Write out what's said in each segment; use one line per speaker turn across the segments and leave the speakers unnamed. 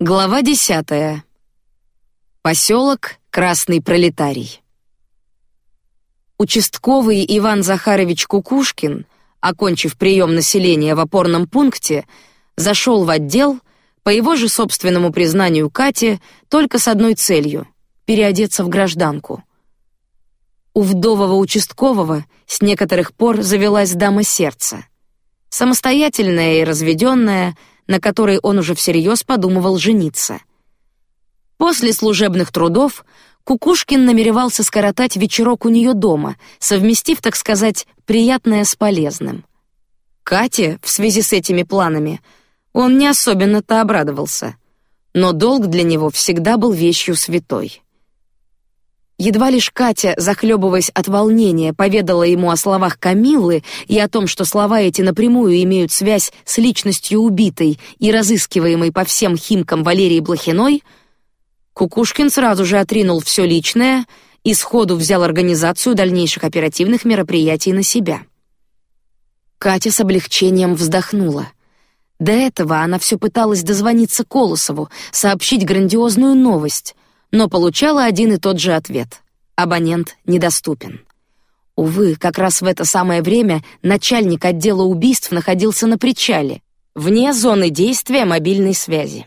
Глава десятая. Поселок Красный Пролетарий. Участковый Иван Захарович Кукушкин, окончив прием населения в опорном пункте, зашел в отдел, по его же собственному признанию Кате, только с одной целью — переодеться в гражданку. У вдового участкового с некоторых пор завелась дама сердца. Самостоятельная и разведенная — на которой он уже всерьез подумывал жениться. После служебных трудов Кукушкин намеревался скоротать вечерок у нее дома, совместив, так сказать, приятное с полезным. Кате в связи с этими планами он не особенно-то обрадовался, но долг для него всегда был вещью святой. Едва лишь Катя, захлебываясь от волнения, поведала ему о словах Камиллы и о том, что слова эти напрямую имеют связь с личностью убитой и разыскиваемой по всем химкам Валерии Блохиной, Кукушкин сразу же отринул все личное и сходу взял организацию дальнейших оперативных мероприятий на себя. Катя с облегчением вздохнула. До этого она все пыталась дозвониться Колосову, сообщить грандиозную новость — но получала один и тот же ответ: абонент недоступен. Увы, как раз в это самое время начальник отдела убийств находился на причале, вне зоны действия мобильной связи.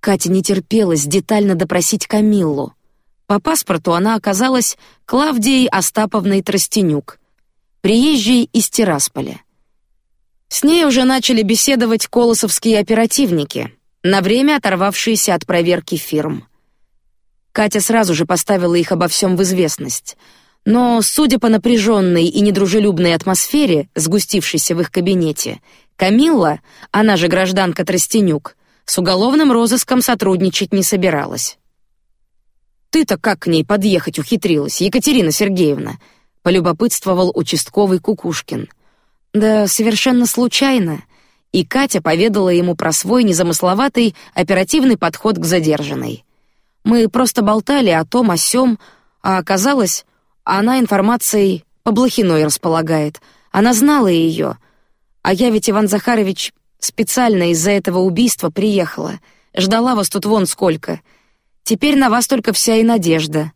Катя не терпелась детально допросить Камиллу. По паспорту она оказалась Клавдией Остаповной Тростенюк, приезжей из Тирасполя. С ней уже начали беседовать колосовские оперативники, на время оторвавшиеся от проверки фирм. Катя сразу же поставила их обо всем в известность. Но, судя по напряженной и недружелюбной атмосфере, сгустившейся в их кабинете, Камилла, она же гражданка Тростенюк, с уголовным розыском сотрудничать не собиралась. Ты-то как к ней подъехать ухитрилась, Екатерина Сергеевна? полюбопытствовал участковый Кукушкин. Да совершенно случайно. И Катя поведала ему про свой незамысловатый оперативный подход к задержанной. Мы просто болтали о том, о сём, а оказалось, она информацией по Блохиной располагает. Она знала ее, а я ведь Иван Захарович специально из-за этого убийства приехала, ждала вас тут вон сколько. Теперь на вас только вся и надежда.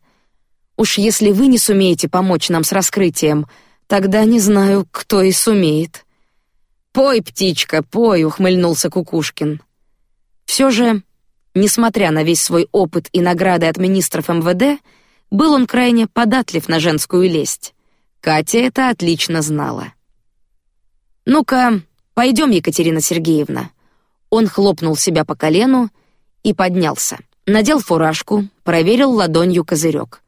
Уж если вы не сумеете помочь нам с раскрытием, тогда не знаю, кто и сумеет. Пой, птичка, пой, ухмыльнулся Кукушкин. Все же Несмотря на весь свой опыт и награды от министров МВД, был он крайне податлив на женскую лесть. Катя это отлично знала. Ну-ка, пойдем, Екатерина Сергеевна. Он хлопнул себя по колену и поднялся, надел фуражку, проверил ладонью козырек.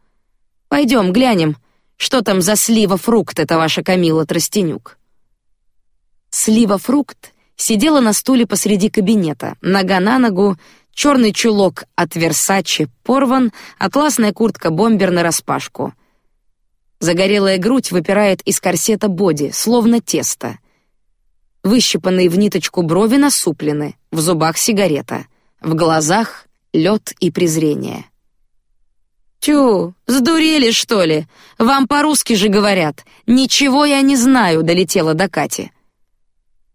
Пойдем, глянем, что там за слива фрукт это ваша Камила Тростенюк. Слива фрукт сидела на стуле посреди кабинета, нога на ногу черный чулок от Версачи порван, атласная куртка бомбер на распашку. Загорелая грудь выпирает из корсета боди, словно тесто. Выщипанные в ниточку брови насуплены, в зубах сигарета, в глазах лед и презрение. Тю, сдурели что ли? Вам по-русски же говорят. Ничего я не знаю, долетела до Кати.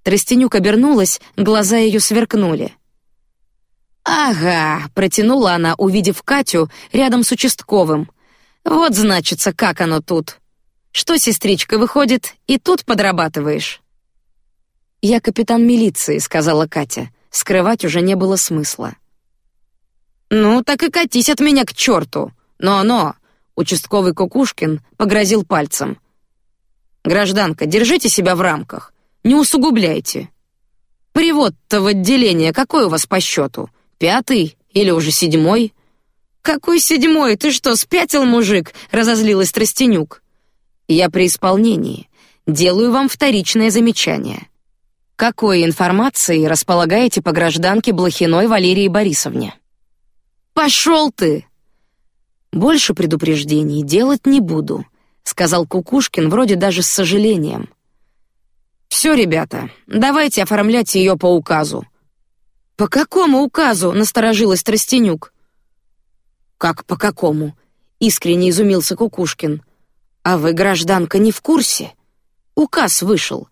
Тростенюк обернулась, глаза ее сверкнули. Ага, протянула она, увидев Катю рядом с участковым. Вот значится, как оно тут. Что, сестричка, выходит, и тут подрабатываешь? Я капитан милиции, сказала Катя. Скрывать уже не было смысла. Ну, так и катись от меня к черту. Но-но, участковый Кукушкин погрозил пальцем. Гражданка, держите себя в рамках, не усугубляйте. Привод-то в отделение какой у вас по счету? Пятый или уже седьмой? Какой седьмой? Ты что, спятил, мужик? Разозлилась Тростенюк. Я при исполнении. Делаю вам вторичное замечание. Какой информацией располагаете по гражданке Блохиной Валерии Борисовне? Пошел ты! Больше предупреждений делать не буду, сказал Кукушкин вроде даже с сожалением. Все, ребята, давайте оформлять ее по указу. По какому указу? Насторожилась Тростенюк. Как по какому? Искренне изумился Кукушкин. А вы, гражданка, не в курсе? Указ вышел.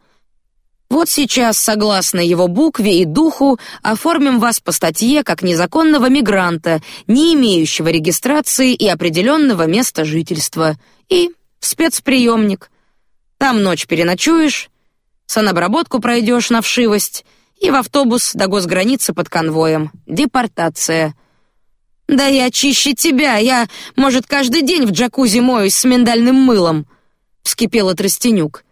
Вот сейчас, согласно его букве и духу, оформим вас по статье как незаконного мигранта, не имеющего регистрации и определенного места жительства, и в спецприемник. Там ночь переночуешь, санобработку пройдешь на вшивость и в автобус до госграницы под конвоем. Депортация. Да я чище тебя, я, может, каждый день в джакузи моюсь с миндальным мылом. Вскипела Тростенюк.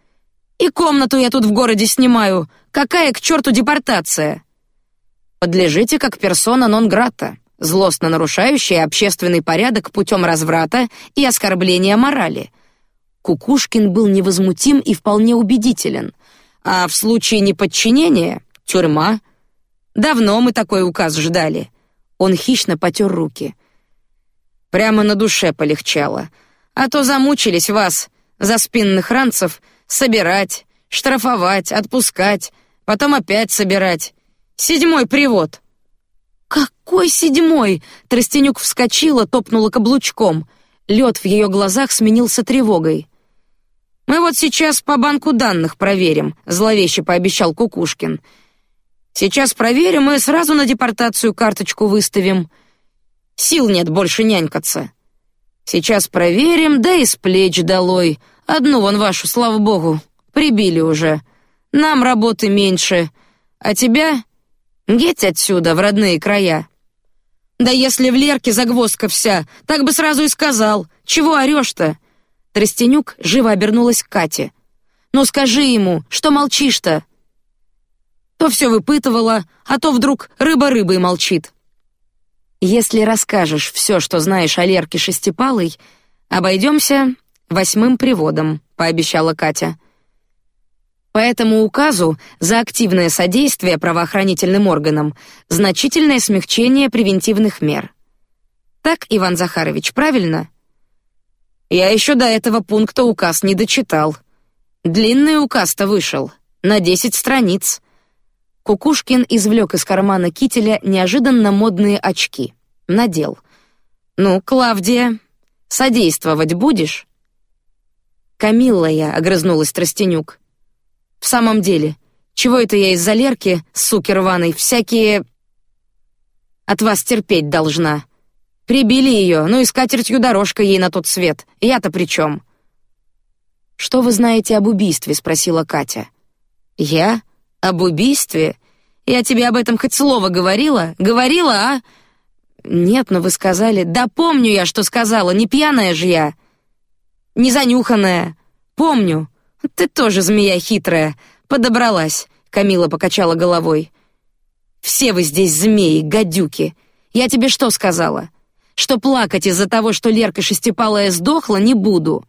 И комнату я тут в городе снимаю. Какая к черту депортация? Подлежите как персона нон грата, злостно нарушающая общественный порядок путем разврата и оскорбления морали. Кукушкин был невозмутим и вполне убедителен. А в случае неподчинения — тюрьма. Давно мы такой указ ждали. Он хищно потер руки. Прямо на душе полегчало. А то замучились вас, за спинных ранцев, собирать, штрафовать, отпускать, потом опять собирать. Седьмой привод. Какой седьмой? Тростенюк вскочила, топнула каблучком. Лед в ее глазах сменился тревогой. Мы вот сейчас по банку данных проверим, зловеще пообещал Кукушкин. Сейчас проверим и сразу на депортацию карточку выставим. Сил нет больше нянькаться. Сейчас проверим, да и с плеч долой. Одну вон вашу, слава богу, прибили уже. Нам работы меньше, а тебя геть отсюда в родные края. Да если в Лерке загвоздка вся, так бы сразу и сказал. Чего орешь-то? Тростенюк живо обернулась к Кате. Ну скажи ему, что молчишь-то? То все выпытывала, а то вдруг рыба рыбой молчит. Если расскажешь все, что знаешь о Лерке Шестипалой, обойдемся восьмым приводом, пообещала Катя. По этому указу за активное содействие правоохранительным органам значительное смягчение превентивных мер. Так, Иван Захарович, правильно? Я еще до этого пункта указ не дочитал. Длинный указ-то вышел на десять страниц. Кукушкин извлек из кармана кителя неожиданно модные очки, надел. Ну, Клавдия, содействовать будешь? Камилла я, огрызнулась Тростенюк. В самом деле, чего это я из-за Лерки, суки рваной, всякие от вас терпеть должна? Прибили ее, ну и скатертью дорожка ей на тот свет. Я-то при чем? Что вы знаете об убийстве? спросила Катя. Я об убийстве? Я тебе об этом хоть слово говорила? Говорила, а? Нет, но вы сказали. Да помню я, что сказала. Не пьяная же я не занюханная. Помню. Ты тоже змея хитрая. Подобралась. Камила покачала головой. Все вы здесь змеи, гадюки. Я тебе что сказала? Что плакать из-за того, что Лерка шестипалая сдохла, не буду.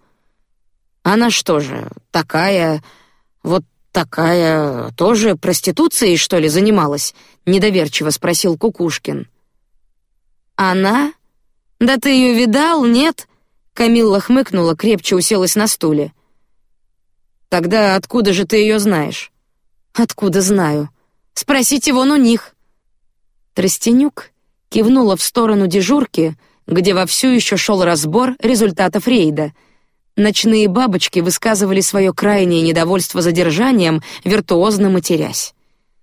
Она что же, такая, вот такая, тоже проституцией что ли занималась? Недоверчиво спросил Кукушкин. Она? Да ты ее видал, нет? Камилла хмыкнула, крепче уселась на стуле. Тогда откуда же ты ее знаешь? Откуда знаю? Спросите вон у них. Тростенюк кивнула в сторону дежурки, где во всю еще шел разбор результатов рейда. Ночные бабочки высказывали свое крайнее недовольство задержанием, виртуозно матерясь.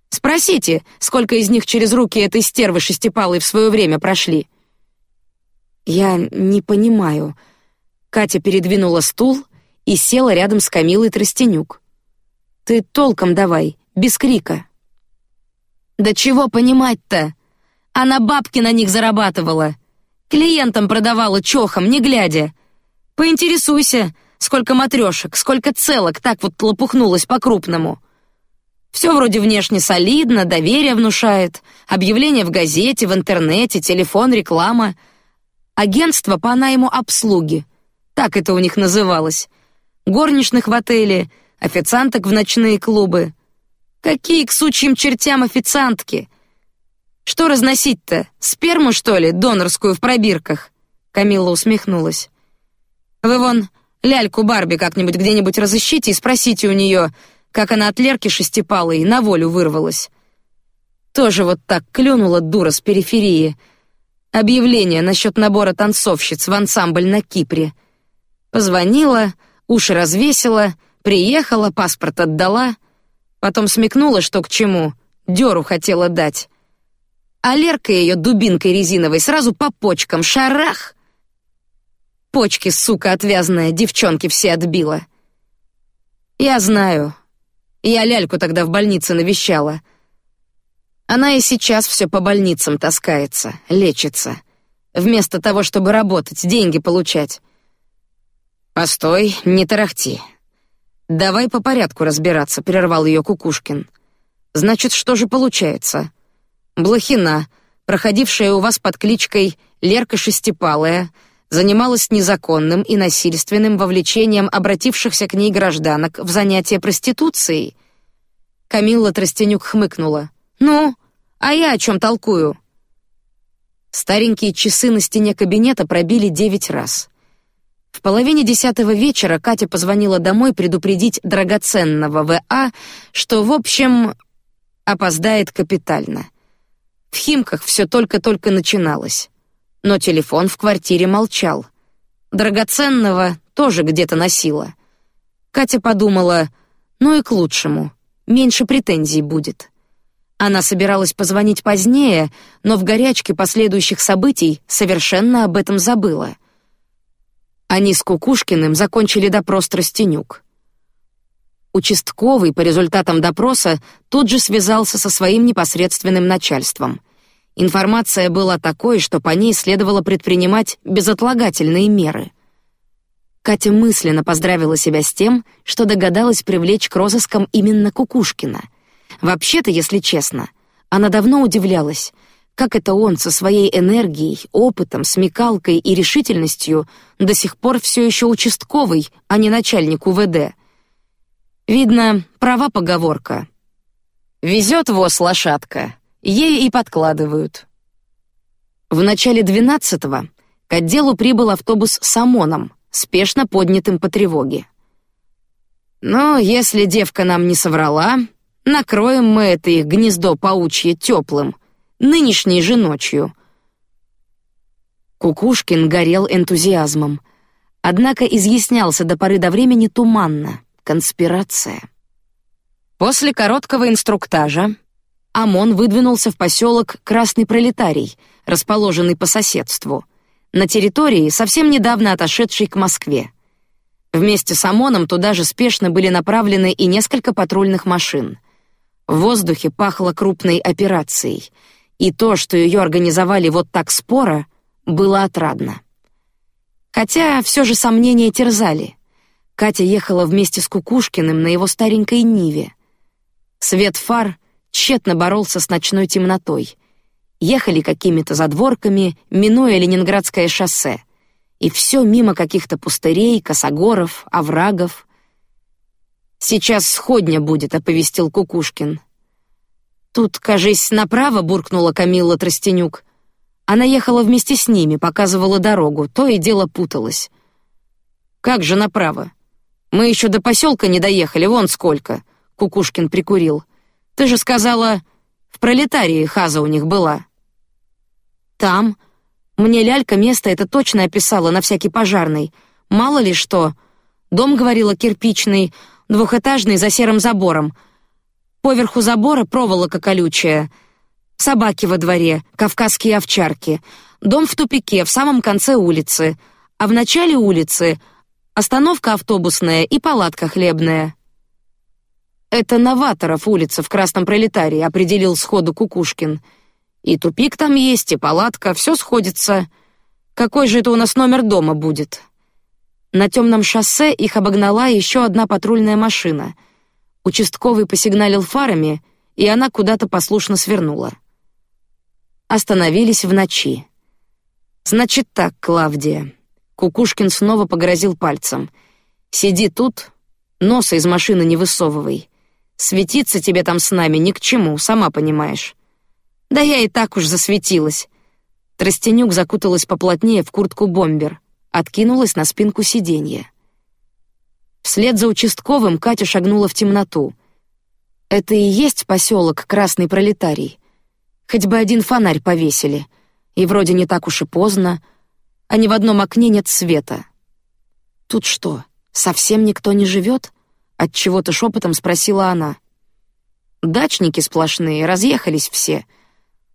Спросите, сколько из них через руки этой стервы шестипалой в свое время прошли. Я не понимаю. Катя передвинула стул и села рядом с Камилой Тростенюк. Ты толком давай, без крика. Да чего понимать-то? Она бабки на них зарабатывала, клиентам продавала чохом, не глядя. Поинтересуйся, сколько матрешек, сколько целок так вот лопухнулось по крупному. Все вроде внешне солидно, доверие внушает, объявления в газете, в интернете, телефон, реклама, агентство по найму обслуги так это у них называлось. Горничных в отеле, официанток в ночные клубы. Какие к сучьим чертям официантки? Что разносить-то? Сперму что ли, донорскую в пробирках? Камилла усмехнулась. Вы вон ляльку Барби как-нибудь где-нибудь разыщите и спросите у нее, как она от Лерки шестипалой на волю вырвалась. Тоже вот так клюнула дура с периферии. Объявление насчет набора танцовщиц в ансамбль на Кипре. Позвонила, уши развесила, приехала, паспорт отдала. Потом смекнула, что к чему, дёру хотела дать. А Лерка ее дубинкой резиновой сразу по почкам шарах. Почки, сука отвязная, девчонки все отбила. Я знаю. Я ляльку тогда в больнице навещала. Она и сейчас все по больницам таскается, лечится, вместо того, чтобы работать, деньги получать. Постой, не тарахти. Давай по порядку разбираться, прервал ее Кукушкин. Значит, что же получается? Блохина, проходившая у вас под кличкой Лерка Шестипалая, занималась незаконным и насильственным вовлечением обратившихся к ней гражданок в занятия проституцией. Камилла Тростенюк хмыкнула. Ну, а я о чем толкую? Старенькие часы на стене кабинета пробили девять раз. В половине десятого вечера Катя позвонила домой предупредить драгоценного В.А., что, в общем, опоздает капитально. В Химках все только-только начиналось но телефон в квартире молчал. Драгоценного тоже где-то носила. Катя подумала, ну и к лучшему, меньше претензий будет. Она собиралась позвонить позднее, но в горячке последующих событий совершенно об этом забыла. Они с Кукушкиным закончили допрос Тростенюк. Участковый по результатам допроса тут же связался со своим непосредственным начальством. Информация была такой, что по ней следовало предпринимать безотлагательные меры. Катя мысленно поздравила себя с тем, что догадалась привлечь к розыскам именно Кукушкина. Вообще-то, если честно, она давно удивлялась, как это он со своей энергией, опытом, смекалкой и решительностью до сих пор все еще участковый, а не начальник УВД. Видно, права поговорка. Везет воз лошадка, Ей и подкладывают. В начале двенадцатого к отделу прибыл автобус с ОМОНом, спешно поднятым по тревоге. Но если девка нам не соврала, накроем мы это их гнездо паучье теплым, нынешней же ночью. Кукушкин горел энтузиазмом, однако изъяснялся до поры до времени туманно. Конспирация. После короткого инструктажа ОМОН выдвинулся в поселок Красный Пролетарий, расположенный по соседству, на территории, совсем недавно отошедшей к Москве. Вместе с ОМОНом туда же спешно были направлены и несколько патрульных машин. В воздухе пахло крупной операцией, и то, что ее организовали вот так споро, было отрадно. Хотя все же сомнения терзали. Катя ехала вместе с Кукушкиным на его старенькой Ниве. Свет фар тщетно боролся с ночной темнотой. Ехали какими-то задворками, минуя Ленинградское шоссе, и все мимо каких-то пустырей, косогоров, оврагов. Сейчас сходня будет, оповестил Кукушкин. Тут, кажись, направо буркнула Камилла Тростенюк. Она ехала вместе с ними, показывала дорогу, то и дело путалась. Как же направо? Мы еще до поселка не доехали, вон сколько. Кукушкин прикурил. Ты же сказала, в пролетарии хаза у них была. Там. Мне лялька место это точно описала на всякий пожарный. Мало ли что. Дом говорила кирпичный, двухэтажный за серым забором. Поверху забора проволока колючая. Собаки во дворе, кавказские овчарки. Дом в тупике, в самом конце улицы, а в начале улицы остановка автобусная и палатка хлебная. Это Новаторов улица в Красном Пролетарии, определил сходу Кукушкин. И тупик там есть, и палатка, все сходится. Какой же это у нас номер дома будет? На темном шоссе их обогнала еще одна патрульная машина. Участковый посигналил фарами, и она куда-то послушно свернула. Остановились в ночи. Значит так, Клавдия. Кукушкин снова погрозил пальцем. Сиди тут, носа из машины не высовывай. Светиться тебе там с нами ни к чему, сама понимаешь. Да я и так уж засветилась. Тростенюк закуталась поплотнее в куртку бомбер, откинулась на спинку сиденья. Вслед за участковым Катя шагнула в темноту. Это и есть поселок Красный Пролетарий. Хоть бы один фонарь повесили, и вроде не так уж и поздно, а ни в одном окне нет света. Тут что, совсем никто не живет? От чего-то шепотом спросила она. Дачники сплошные, разъехались все.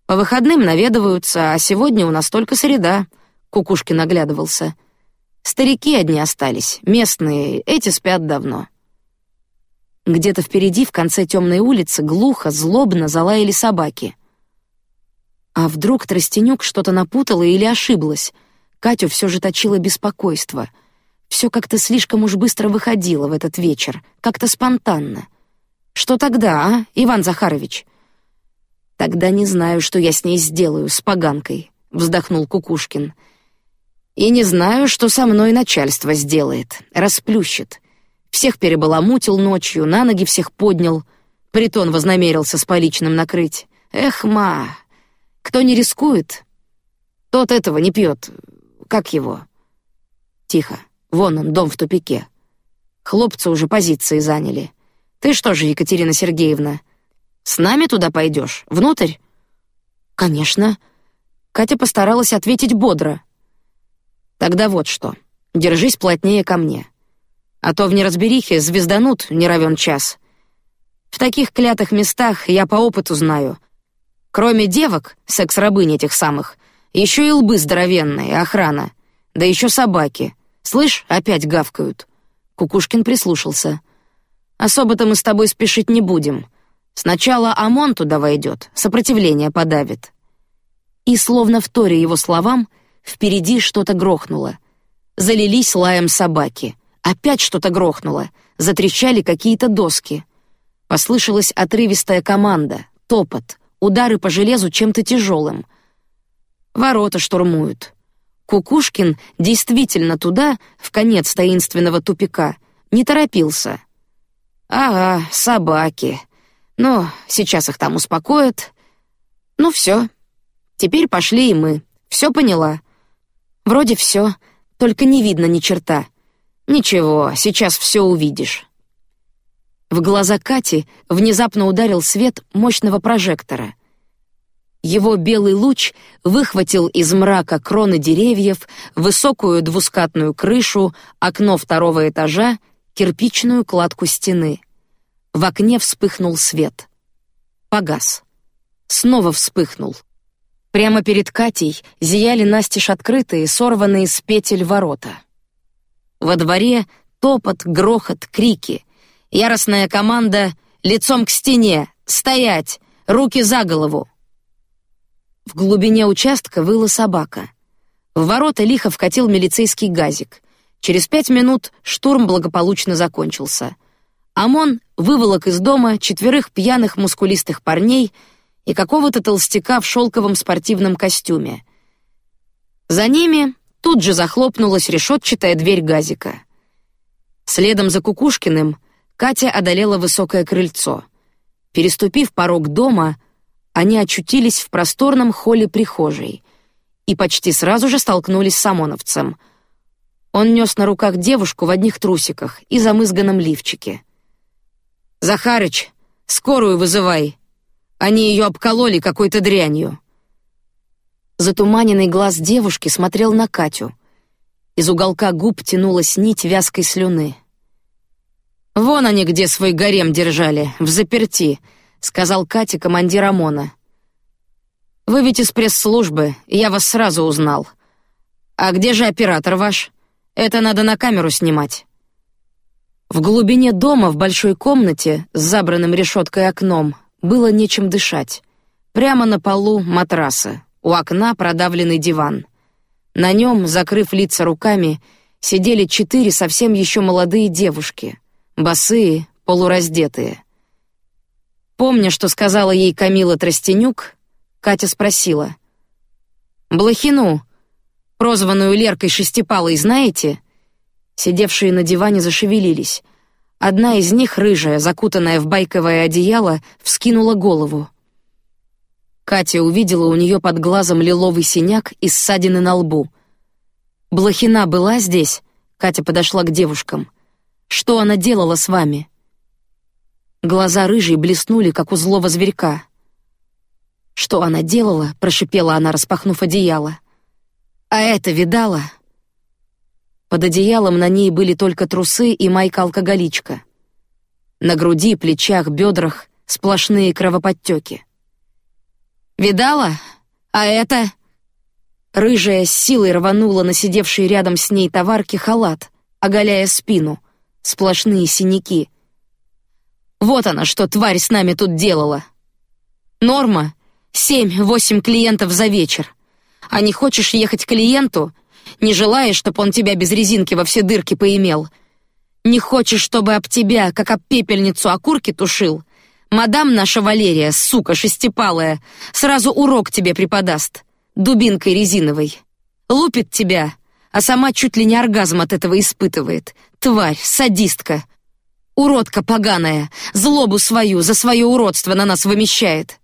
По выходным наведываются, а сегодня у нас только среда. Кукушкин наглядывался. Старики одни остались, местные, эти спят давно. Где-то впереди, в конце темной улицы, глухо, злобно залаяли собаки. А вдруг Тростенюк что-то напутала или ошиблась? Катю все же точило беспокойство. Все как-то слишком уж быстро выходило в этот вечер, как-то спонтанно. Что тогда, а, Иван Захарович? Тогда не знаю, что я с ней сделаю, с поганкой, вздохнул Кукушкин. И не знаю, что со мной начальство сделает, расплющит. Всех перебаламутил ночью, на ноги всех поднял, притон вознамерился с поличным накрыть. Эх, ма, кто не рискует, тот этого не пьет. Как его? Тихо. Вон он, дом в тупике. Хлопцы уже позиции заняли. Ты что же, Екатерина Сергеевна, с нами туда пойдешь, внутрь? Конечно. Катя постаралась ответить бодро. Тогда вот что. Держись плотнее ко мне, а то в неразберихе звезданут не равен час. В таких клятых местах я по опыту знаю. Кроме девок, секс-рабынь этих самых, еще и лбы здоровенные, охрана, да еще собаки. Слышь, опять гавкают. Кукушкин прислушался. Особо-то мы с тобой спешить не будем. Сначала ОМОН туда войдет, сопротивление подавит. И словно в торе его словам, впереди что-то грохнуло. Залились лаем собаки. Опять что-то грохнуло. Затрещали какие-то доски. Послышалась отрывистая команда, топот, удары по железу чем-то тяжелым. Ворота штурмуют. Кукушкин действительно туда, в конец таинственного тупика, не торопился. Ага, собаки. Но сейчас их там успокоят. Ну все. Теперь пошли и мы. Все поняла. Вроде все, только не видно ни черта. Ничего, сейчас все увидишь. В глаза Кати внезапно ударил свет мощного прожектора. Его белый луч выхватил из мрака кроны деревьев, высокую двускатную крышу, окно второго этажа кирпичную кладку стены. В окне вспыхнул свет. Погас. Снова вспыхнул. Прямо перед Катей зияли настежь открытые, сорванные с петель ворота. Во дворе топот, грохот, крики. Яростная команда лицом к стене, стоять, руки за голову. В глубине участка выла собака. В ворота лихо вкатил милицейский газик. Через пять минут штурм благополучно закончился. Амон выволок из дома четверых пьяных мускулистых парней и какого-то толстяка в шелковом спортивном костюме. За ними тут же захлопнулась решетчатая дверь газика. Следом за Кукушкиным Катя одолела высокое крыльцо. Переступив порог дома, они очутились в просторном холле прихожей и почти сразу же столкнулись с ОМОНовцем — он нес на руках девушку в одних трусиках и замызганном лифчике. Захарыч, скорую вызывай. Они ее обкололи какой-то дрянью. Затуманенный глаз девушки смотрел на Катю. Из уголка губ тянулась нить вязкой слюны. Вон они где свой гарем держали, в заперти, сказал Кате командир ОМОНа. Вы ведь из пресс-службы, я вас сразу узнал. А где же оператор ваш? Это надо на камеру снимать. В глубине дома в большой комнате с забранным решеткой окном было нечем дышать. Прямо на полу матрасы, у окна продавленный диван. На нем, закрыв лица руками, сидели четыре совсем еще молодые девушки, босые, полураздетые. Помня, что сказала ей Камила Тростенюк, Катя спросила: "Блохину, прозванную Леркой Шестипалой, знаете?» Сидевшие на диване зашевелились. Одна из них, рыжая, закутанная в байковое одеяло, вскинула голову. Катя увидела у нее под глазом лиловый синяк и ссадины на лбу. Блохина была здесь. Катя подошла к девушкам. Что она делала с вами? Глаза рыжей блеснули, как у злого зверька. Что она делала? прошипела она, распахнув одеяло. А это видала? Под одеялом на ней были только трусы и майка-алкоголичка. На груди, плечах, бедрах сплошные кровоподтеки. «Видала? А это...» Рыжая с силой рванула на сидевший рядом с ней товарки халат, оголяя спину. Сплошные синяки. Вот она, что тварь с нами тут делала. Норма — семь-восемь клиентов за вечер. А не хочешь ехать к клиенту? Не желаешь, чтобы он тебя без резинки во все дырки поимел? Не хочешь, чтобы об тебя, как об пепельницу, окурки тушил? Мадам наша Валерия, сука шестипалая, сразу урок тебе преподаст дубинкой резиновой. Лупит тебя, а сама чуть ли не оргазм от этого испытывает. Тварь, садистка. Уродка поганая, злобу свою за свое уродство на нас вымещает.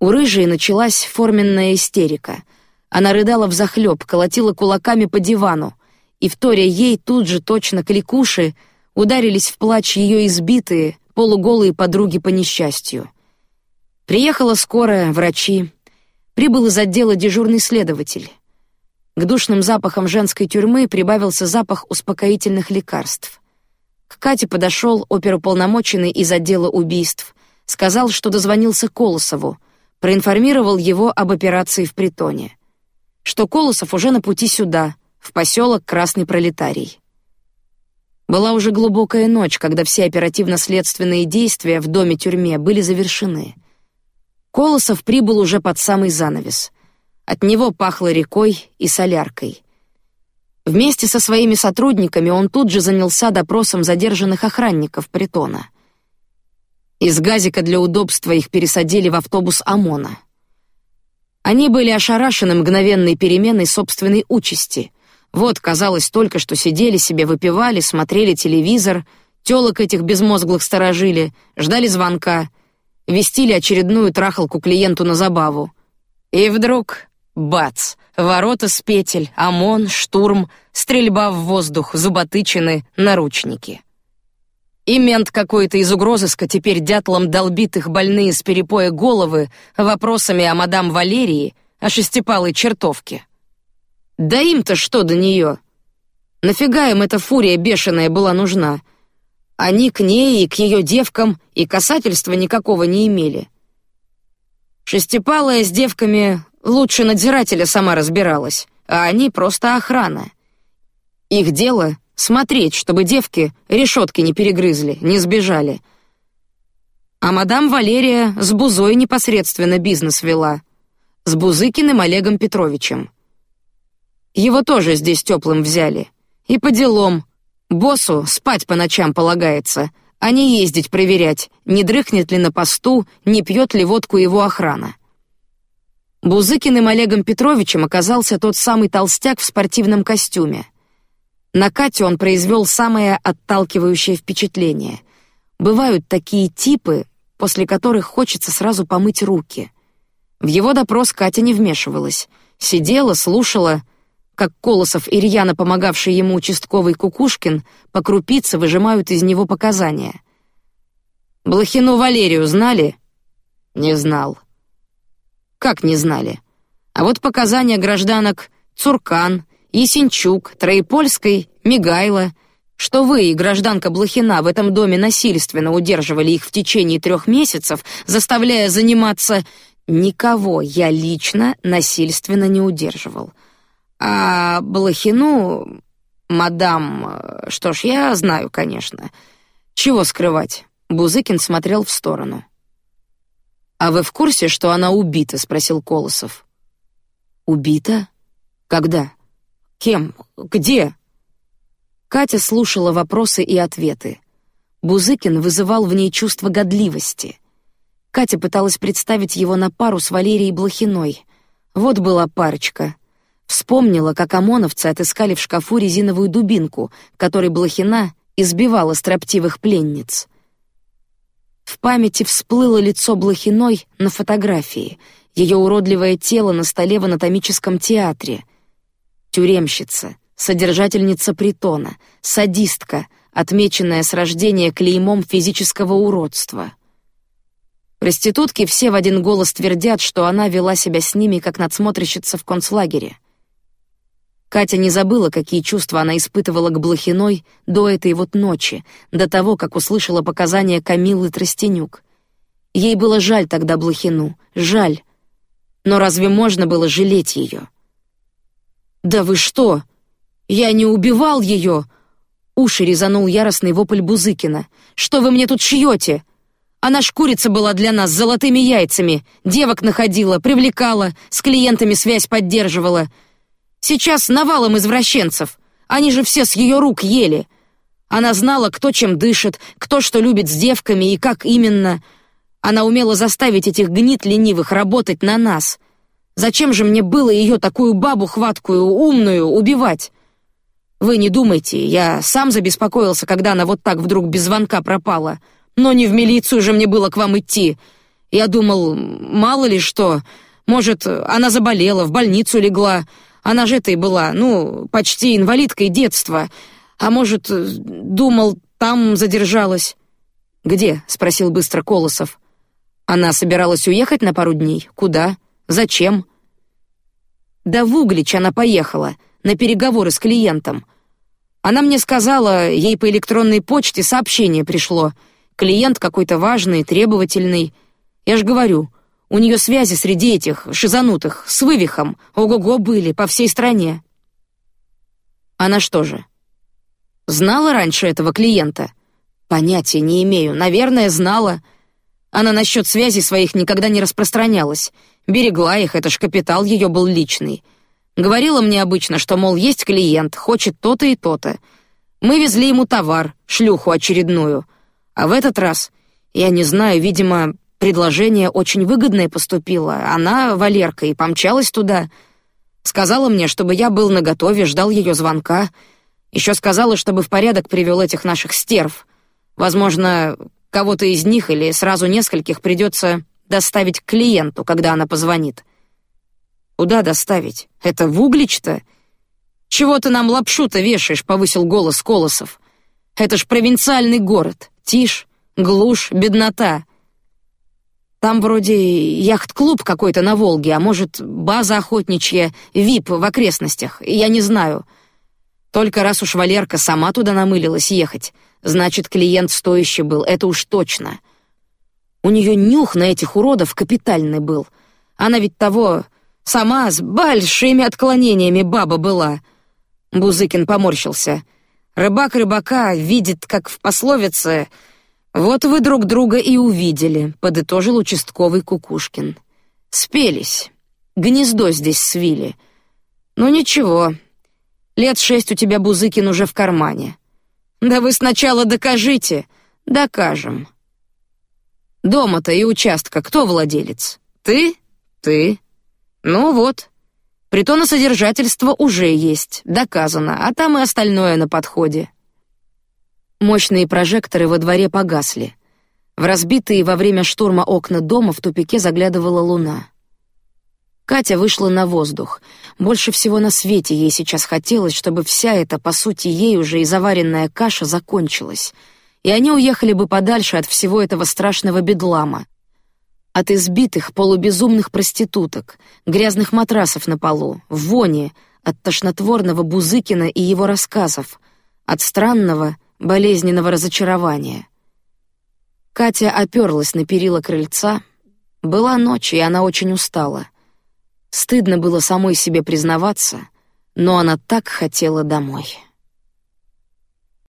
У рыжей началась форменная истерика. Она рыдала в захлеб, колотила кулаками по дивану, и вторя ей тут же точно кликуши ударились в плач ее избитые, полуголые подруги по несчастью. Приехала скорая, врачи, Прибыл из отдела дежурный следователь. К душным запахам женской тюрьмы прибавился запах успокоительных лекарств. К Кате подошел оперуполномоченный из отдела убийств, сказал, что дозвонился Колосову, проинформировал его об операции в притоне, что Колосов уже на пути сюда, в поселок Красный Пролетарий. Была уже глубокая ночь, когда все оперативно-следственные действия в доме тюрьме были завершены. Колосов прибыл уже под самый занавес. От него пахло рекой и соляркой. Вместе со своими сотрудниками он тут же занялся допросом задержанных охранников притона. Из газика для удобства их пересадили в автобус ОМОНа. Они были ошарашены мгновенной переменой собственной участи. Вот, казалось, только что сидели себе, выпивали, смотрели телевизор, телок этих безмозглых сторожили, ждали звонка — вестили очередную трахалку клиенту на забаву. И вдруг, бац, ворота с петель, ОМОН, штурм, стрельба в воздух, зуботычины, наручники. И мент какой-то из угрозыска теперь дятлом долбит их больные с перепоя головы вопросами о мадам Валерии, о шестипалой чертовке. Да им-то что до нее? Нафига им эта фурия бешеная была нужна? Они к ней и к ее девкам и касательства никакого не имели. Шестипалая с девками лучше надзирателя сама разбиралась, а они просто охрана. Их дело смотреть, чтобы девки решетки не перегрызли, не сбежали. А мадам Валерия с Бузой непосредственно бизнес вела, с Бузыкиным Олегом Петровичем. Его тоже здесь теплым взяли. И по делам, Боссу спать по ночам полагается, а не ездить проверять, не дрыхнет ли на посту, не пьет ли водку его охрана. Бузыкиным Олегом Петровичем оказался тот самый толстяк в спортивном костюме. На Кате он произвел самое отталкивающее впечатление. Бывают такие типы, после которых хочется сразу помыть руки. В его допрос Катя не вмешивалась, сидела, слушала, как Колосов и рьяно помогавший ему участковый Кукушкин по крупице выжимают из него показания. Блохину Валерию знали? Не знал. Как не знали? А вот показания гражданок Цуркан, Есенчук, Троепольской, Мигайло, что вы и гражданка Блохина в этом доме насильственно удерживали их в течение трех месяцев, заставляя заниматься... Никого я лично насильственно не удерживал. А Блохину, мадам, что ж, я знаю, конечно. Чего скрывать? Бузыкин смотрел в сторону. А вы в курсе, что она убита? спросил Колосов. Убита? Когда? Кем? Где? Катя слушала вопросы и ответы. Бузыкин вызывал в ней чувство годливости. Катя пыталась представить его на пару с Валерией Блохиной. Вот была парочка. Вспомнила, как ОМОНовцы отыскали в шкафу резиновую дубинку, которой Блохина избивала строптивых пленниц. В памяти всплыло лицо Блохиной на фотографии, ее уродливое тело на столе в анатомическом театре. Тюремщица, содержательница притона, садистка, отмеченная с рождения клеймом физического уродства. Проститутки все в один голос твердят, что она вела себя с ними как надсмотрщица в концлагере. Катя не забыла, какие чувства она испытывала к Блохиной до этой вот ночи, до того, как услышала показания Камилы Тростенюк. Ей было жаль тогда Блохину, жаль. Но разве можно было жалеть ее? Да вы что? Я не убивал ее! Уши резанул яростный вопль Бузыкина. Что вы мне тут шьете? Она шкурица была для нас с золотыми яйцами, девок находила, привлекала, с клиентами связь поддерживала. Сейчас навалом извращенцев. Они же все с ее рук ели. Она знала, кто чем дышит, кто что любит с девками и как именно. Она умела заставить этих гнит ленивых работать на нас. Зачем же мне было ее такую бабу хваткую, умную убивать? Вы не думайте, я сам забеспокоился, когда она вот так вдруг без звонка пропала. Но не в милицию же мне было к вам идти. Я думал, мало ли что, может, она заболела, в больницу легла. Она же этой была, ну, почти инвалидкой детства. А может, думал, там задержалась. Где? спросил быстро Колосов. Она собиралась уехать на пару дней. Куда? Зачем? Да в Углич она поехала на переговоры с клиентом. Она мне сказала, ей по электронной почте сообщение пришло. Клиент какой-то важный, требовательный. Я ж говорю, у нее связи среди этих шизанутых с вывихом, ого-го были по всей стране. Она что же? Знала раньше этого клиента? Понятия не имею. Наверное, знала. Она насчет связи своих никогда не распространялась. Берегла их, это ж капитал ее был личный. Говорила мне обычно, что мол есть клиент, хочет то-то и то-то. Мы везли ему товар, шлюху очередную. А в этот раз, я не знаю, видимо, Предложение очень выгодное поступило. Она Валерка и помчалась туда. Сказала мне, чтобы я был наготове, ждал ее звонка. Еще сказала, чтобы в порядок привел этих наших стерв. Возможно, кого-то из них или сразу нескольких придется доставить к клиенту, когда она позвонит. Куда доставить? Это в Углич-то? Чего ты нам лапшу-то вешаешь? Повысил голос Колосов. Это ж провинциальный город, тишь, глушь, беднота. Там вроде яхт-клуб какой-то на Волге, а может база охотничья, ВИП в окрестностях. Я не знаю. Только раз уж Валерка сама туда намылилась ехать, значит клиент стоящий был, это уж точно. У нее нюх на этих уродов капитальный был. Она ведь того сама с большими отклонениями баба была. Бузыкин поморщился. Рыбак рыбака видит, как в пословице вот вы друг друга и увидели, подытожил участковый Кукушкин. Спелись, гнездо здесь свили. Ну ничего, лет шесть у тебя Бузыкин уже в кармане. Да вы сначала докажите. Докажем. Дома-то и участка кто владелец? Ты? Ты. Ну вот. Притоносодержательство уже есть, доказано, а там и остальное на подходе. Мощные прожекторы во дворе погасли. В разбитые во время штурма окна дома в тупике заглядывала луна. Катя вышла на воздух. Больше всего на свете ей сейчас хотелось, чтобы вся эта, по сути, ей уже и заваренная каша закончилась, и они уехали бы подальше от всего этого страшного бедлама, от избитых полубезумных проституток, грязных матрасов на полу, вони, от тошнотворного Бузыкина и его рассказов, от странного болезненного разочарования. Катя оперлась на перила крыльца. Была ночь, и она очень устала. Стыдно было самой себе признаваться, но она так хотела домой.